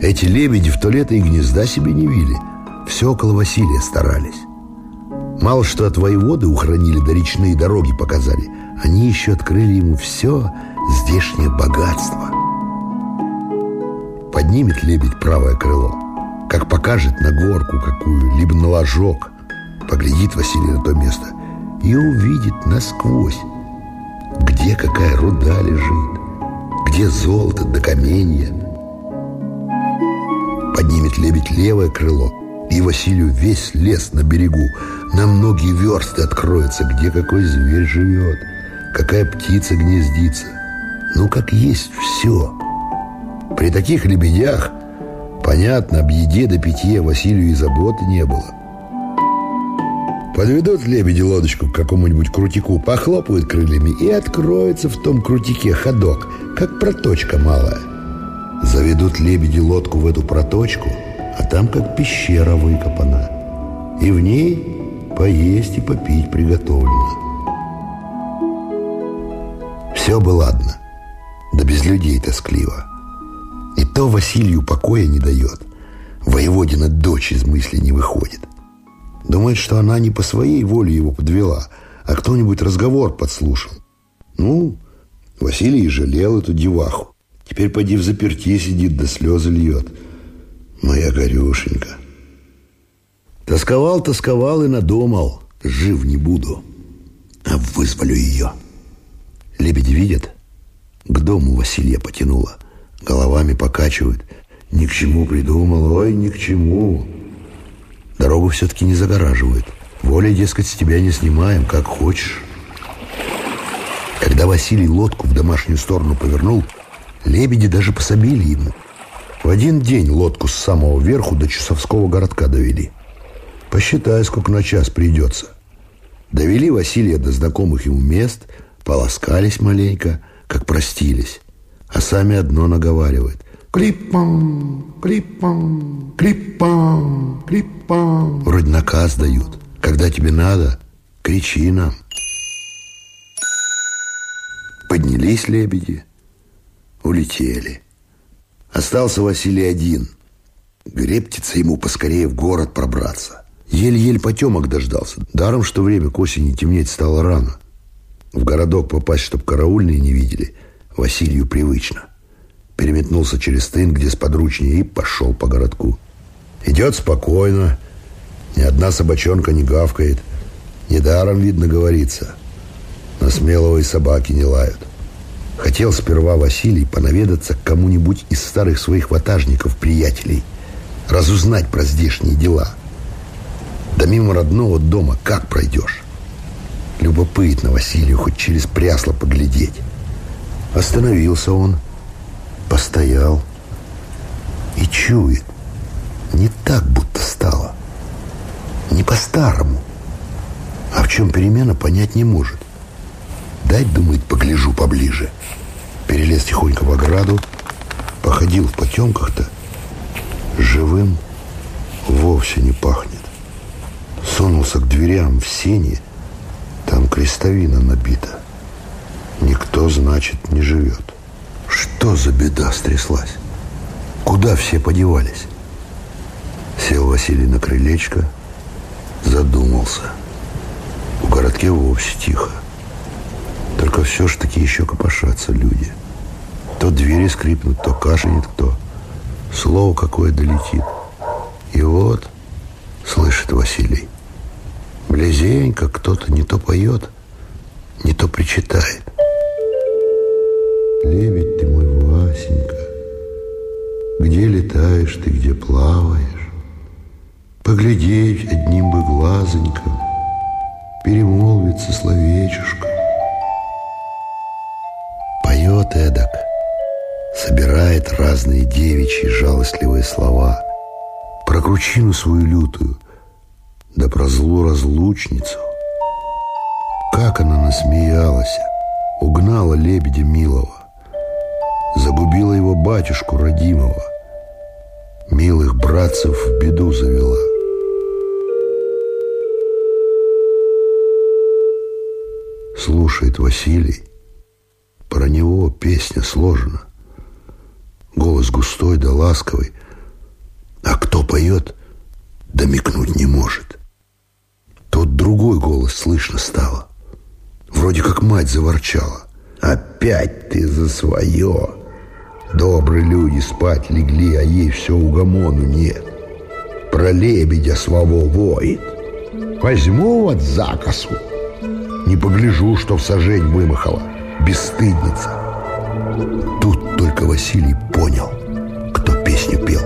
Эти лебеди в то лето и гнезда себе не вили. Все около Василия старались. Мало что от воеводы ухранили, да речные дороги показали. Они еще открыли ему все здешнее богатство. Поднимет лебедь правое крыло, как покажет на горку какую, либо на ложок. Поглядит Василий на то место и увидит насквозь, где какая руда лежит, где золото да каменья. Поднимет лебедь левое крыло, и Василию весь лес на берегу на многие версты откроется, где какой зверь живет, какая птица гнездится. Ну, как есть все. При таких лебедях, понятно, об еде до питье Василию и заботы не было. Подведут лебеди лодочку к какому-нибудь крутику, похлопают крыльями и откроется в том крутике ходок, как проточка малая. Заведут лебеди лодку в эту проточку, а там как пещера выкопана. И в ней поесть и попить приготовлено. Все бы ладно, да без людей тоскливо. И то Василию покоя не дает. Воеводина дочь из мысли не выходит. Думает, что она не по своей воле его подвела, а кто-нибудь разговор подслушал. Ну, Василий жалел эту деваху. Теперь поди в заперти сидит, да слезы льет. Моя горюшенька. Тосковал, тосковал и надумал. Жив не буду, а вызволю ее. Лебеди видят? К дому Василия потянула. Головами покачивают. Ни к чему придумал, ой, ни к чему. Дорогу все-таки не загораживают. Воля, дескать, с тебя не снимаем, как хочешь. Когда Василий лодку в домашнюю сторону повернул, лебеди даже пособили ему. В один день лодку с самого верху до Чусовского городка довели. Посчитай, сколько на час придется. Довели Василия до знакомых ему мест, полоскались маленько, как простились. А сами одно наговаривают. Клиппам, клиппам, клиппам, клиппам. Вроде наказ дают. Когда тебе надо, кричи нам. Поднялись лебеди, улетели. Остался Василий один. Грептится ему поскорее в город пробраться. Еле-еле потемок дождался. Даром, что время к осени темнеть стало рано. В городок попасть, чтоб караульные не видели, Василию привычно переметнулся через тын, где сподручнее, и пошел по городку. Идет спокойно, ни одна собачонка не гавкает. Недаром, видно, говорится. На смелого и собаки не лают. Хотел сперва Василий понаведаться к кому-нибудь из старых своих ватажников, приятелей, разузнать про здешние дела. Да мимо родного дома как пройдешь? Любопытно Василию хоть через прясло поглядеть. Остановился он, Постоял и чует. Не так будто стало. Не по-старому. А в чем перемена, понять не может. Дать, думает, погляжу поближе. Перелез тихонько в ограду, походил в потемках-то. Живым вовсе не пахнет. Сунулся к дверям в сене, там крестовина набита. Никто, значит, не живет. Что за беда стряслась? Куда все подевались? Сел Василий на крылечко, задумался. В городке вовсе тихо. Все ж таки еще копошатся люди. То двери скрипнут, то кашляет кто. Слово какое долетит. И вот, слышит Василий, близенько кто-то не то поет, не то причитает. Лебедь ты мой, Васенька, Где летаешь ты, где плаваешь? Поглядеть одним бы глазоньком, Перемолвиться словечушком. Поет эдак, собирает разные девичьи жалостливые слова, Про кручину свою лютую, да про злу разлучницу. Как она насмеялась, угнала лебедя милого, Загубила его батюшку родимого, Милых братцев в беду завела. Слушает Василий, Про него песня сложена. Голос густой да ласковый, А кто поет, домикнуть не может. Тут другой голос слышно стало. Вроде как мать заворчала. Опять ты за свое. Добрые люди спать легли, а ей все угомону нет. Про лебедя своего воет. Возьму вот закосу. Не погляжу, что в сажень вымахала. Бесстыдница. Тут только Василий понял, кто песню пел.